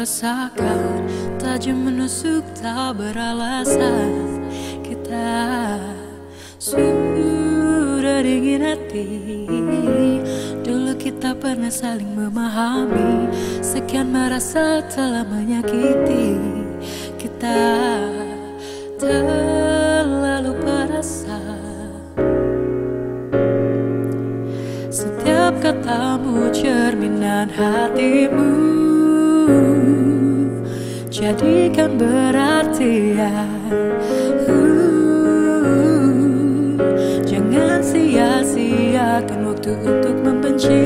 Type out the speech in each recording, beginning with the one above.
rasakan Tajam menusuk tak beralasan. Kita sudah dingin hati. Dulu kita pernah saling memahami. Sekian merasa telah menyakiti. Kita terlalu perasa Setiap katamu cerminan hatimu Jadikan berartian. Uh, Jangan sia-siakan waktu untuk membenci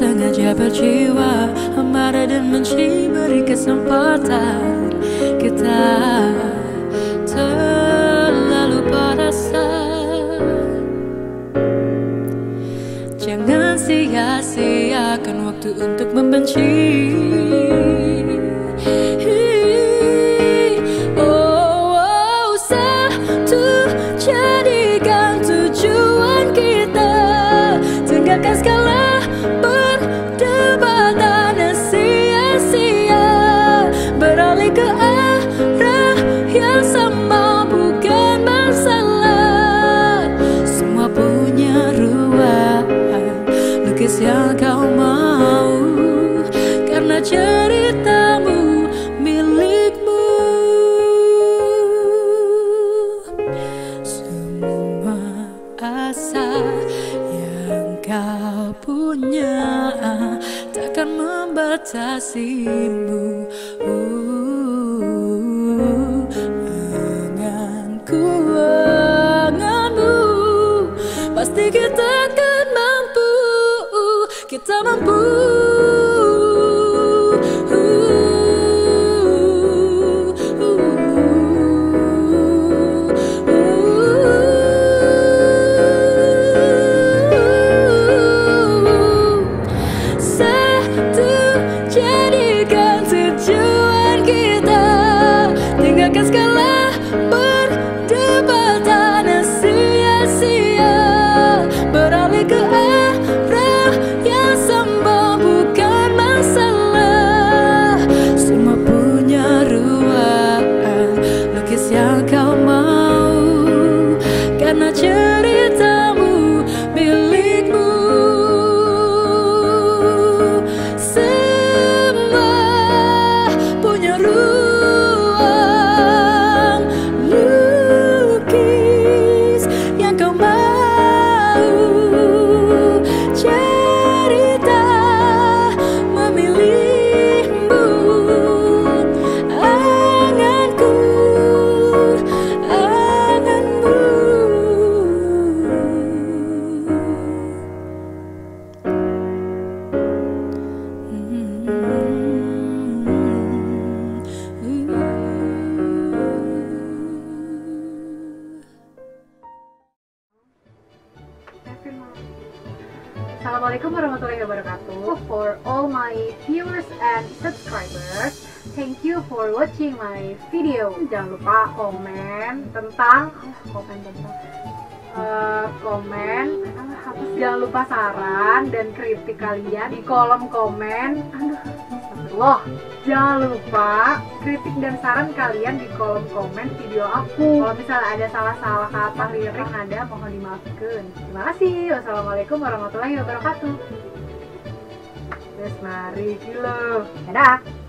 sengaja berjiwa Marah dan benci beri kesempatan. Kita terlalu perasa Jangan sia-siakan waktu untuk membenci. Oh, oh, jadikan tujuan kita Ceritamu milikmu. Semua asa yang kau punya Takkan membatasimu. uh, Tinggalkan segala perdebatan sia-sia. Beralih ke arah yang sama bukan masalah. Semua punya ruang Lukis yang kau mau. Karena ceritamu Assalamualaikum warahmatullahi wabarakatuh. For all my viewers and subscribers Thank you for watching my video. Jangan lupa komen tentang Komen tentang eh, Komen? Jangan lupa saran dan kritik kalian Di kolom komen. Aduh, astagfirullah Jangan lupa kritik dan saran kalian di kolom komen video aku. Kalau misalnya ada salah-salah kata lirik ada mohon dimaafkan. Terima kasih. Wassalamualaikum warahmatullahi wabarakatuh. Terus mari. Kilo Dadah